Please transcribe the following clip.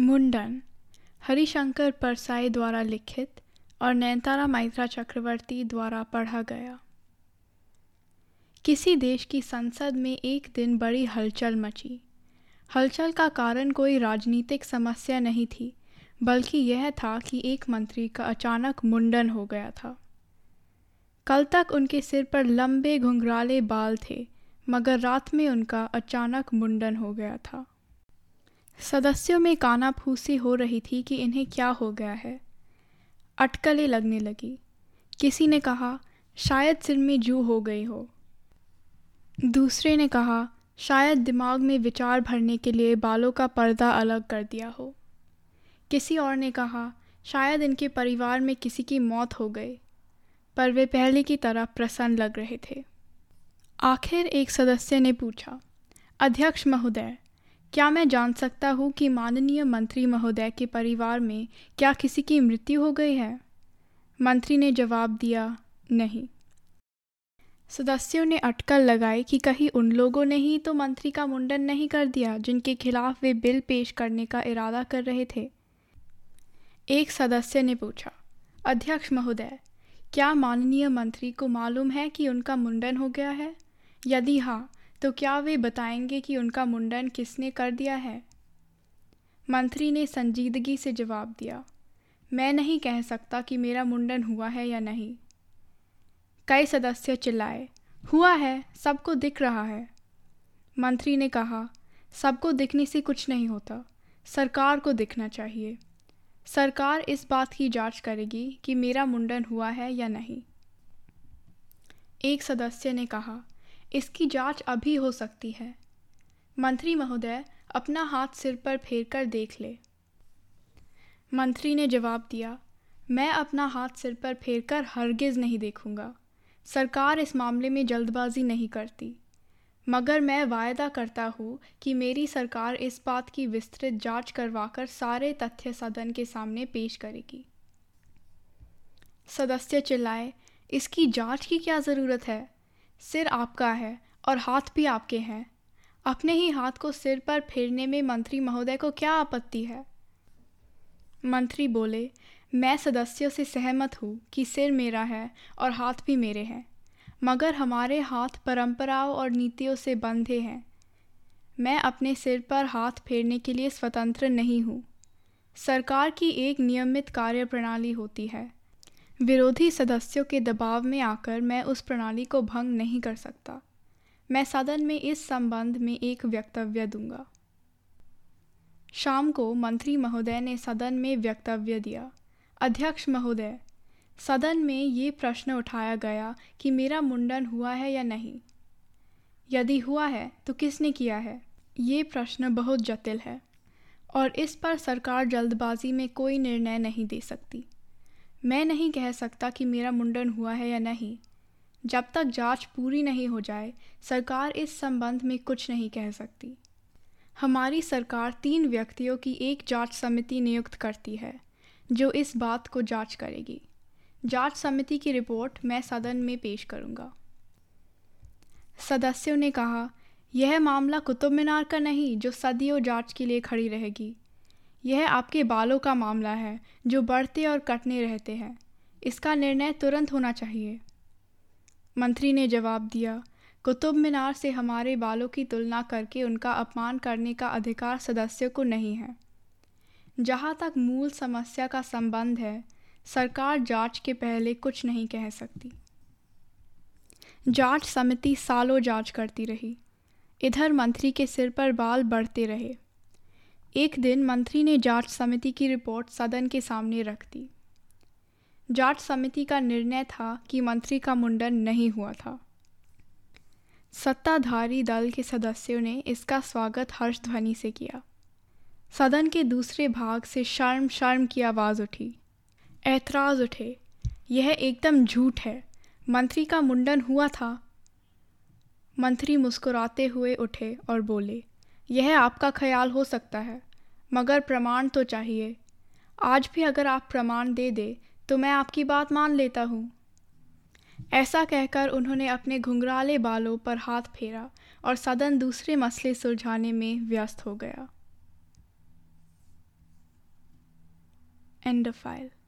मुंडन, हरिशंकर परसाई द्वारा लिखित और नयनतारा माइत्रा चक्रवर्ती द्वारा पढ़ा गया। किसी देश की संसद में एक दिन बड़ी हलचल मची। हलचल का कारण कोई राजनीतिक समस्या नहीं थी, बल्कि यह था कि एक मंत्री का अचानक मुंडन हो गया था। कल तक उनके सिर पर लंबे घुंघराले बाल थे, मगर रात में उनका अचानक मुंडन हो गया था। सदस्यों में काना फूसी हो रही थी कि इन्हें क्या हो गया है। अटकलें लगने लगी। किसी ने कहा, शायद सिर में जू हो गई हो। दूसरे ने कहा, शायद दिमाग में विचार भरने के लिए बालों का पर्दा अलग कर दिया हो। किसी और ने कहा, शायद इनके परिवार में किसी की मौत हो गई। पर वे पहले की तरह प्रसन्न लग रहे थे। आखिर एक सदस्य ने पूछा, अध्यक्ष महोदय क्या मैं जान सकता हूँ कि माननीय मंत्री महोदय के परिवार में क्या किसी की मृत्यु हो गई है? मंत्री ने जवाब दिया, नहीं। सदस्यों ने अटकल लगाई कि कहीं उन लोगों ने ही तो मंत्री का मुंडन नहीं कर दिया, जिनके खिलाफ वे बिल पेश करने का इरादा कर रहे थे। एक सदस्य ने पूछा, अध्यक्ष महोदय, क्या माननीय मंत्री को मालूम है कि उनका मुंडन हो गया है? यदि हाँ तो क्या वे बताएँगे कि उनका मुंडन किसने कर दिया है? मंत्री ने संजीदगी से जवाब दिया, मैं नहीं कह सकता कि मेरा मुंडन हुआ है या नहीं। कई सदस्य चिल्लाए, हुआ है, सबको दिख रहा है। मंत्री ने कहा, सबको दिखने से कुछ नहीं होता, सरकार को दिखना चाहिए। सरकार इस बात की जाँच करेगी कि मेरा मुंडन हुआ है या नहीं। एक सदस्य ने कहा इसकी जाँच अभी हो सकती है। मंत्री महोदय, अपना हाथ सिर पर फेर कर देख ले। मंत्री ने जवाब दिया, मैं अपना हाथ सिर पर फेर कर हरगिज़ नहीं देखूँगा। सरकार इस मामले में जल्दबाजी नहीं करती। मगर मैं वायदा करता हूँ कि मेरी सरकार इस बात की विस्तृत जाँच करवाकर सारे तथ्य सदन के सामने पेश करेगी। सदस्य चिल्लाए, इसकी जाँच की क्या ज़रूरत है? सिर आपका है और हाथ भी आपके हैं। अपने ही हाथ को सिर पर फेरने में मंत्री महोदय को क्या आपत्ति है? मंत्री बोले, मैं सदस्यों से सहमत हूँ कि सिर मेरा है और हाथ भी मेरे हैं, मगर हमारे हाथ परंपराओं और नीतियों से बंधे हैं। मैं अपने सिर पर हाथ फेरने के लिए स्वतंत्र नहीं हूँ। सरकार की एक नियमित कार्य प्रणाली होती है। विरोधी सदस्यों के दबाव में आकर मैं उस प्रणाली को भंग नहीं कर सकता। मैं सदन में इस संबंध में एक वक्तव्य दूँगा। शाम को मंत्री महोदय ने सदन में वक्तव्य दिया। अध्यक्ष महोदय, सदन में ये प्रश्न उठाया गया कि मेरा मुंडन हुआ है या नहीं? यदि हुआ है तो किसने किया है? ये प्रश्न बहुत जटिल है और इस पर सरकार जल्दबाजी में कोई निर्णय नहीं दे सकती। मैं नहीं कह सकता कि मेरा मुंडन हुआ है या नहीं। जब तक जाँच पूरी नहीं हो जाए, सरकार इस संबंध में कुछ नहीं कह सकती। हमारी सरकार तीन व्यक्तियों की एक जाँच समिति नियुक्त करती है, जो इस बात को जाँच करेगी। जाँच समिति की रिपोर्ट मैं सदन में पेश करूँगा। सदस्यों ने कहा, यह मामला कुतुब मीनार का नहीं, जो सदियों जाँच के लिए खड़ी रहेगी। यह आपके बालों का मामला है, जो बढ़ते और कटने रहते हैं। इसका निर्णय तुरंत होना चाहिए। मंत्री ने जवाब दिया, कुतुब मीनार से हमारे बालों की तुलना करके उनका अपमान करने का अधिकार सदस्यों को नहीं है। जहाँ तक मूल समस्या का संबंध है, सरकार जाँच के पहले कुछ नहीं कह सकती। जाँच समिति सालों जाँच करती रही। इधर मंत्री के सिर पर बाल बढ़ते रहे। एक दिन मंत्री ने जाँच समिति की रिपोर्ट सदन के सामने रख दी। जाँच समिति का निर्णय था कि मंत्री का मुंडन नहीं हुआ था। सत्ताधारी दल के सदस्यों ने इसका स्वागत हर्ष ध्वनि से किया। सदन के दूसरे भाग से शर्म शर्म की आवाज़ उठी। ऐतराज़ उठे। यह एकदम झूठ है। मंत्री का मुंडन हुआ था। मंत्री मुस्कुराते हुए उठे और बोले यह आपका ख्याल हो सकता है, मगर प्रमाण तो चाहिए। आज भी अगर आप प्रमाण दे दे तो मैं आपकी बात मान लेता हूँ। ऐसा कहकर उन्होंने अपने घुंघराले बालों पर हाथ फेरा और सदन दूसरे मसले सुलझाने में व्यस्त हो गया। And file.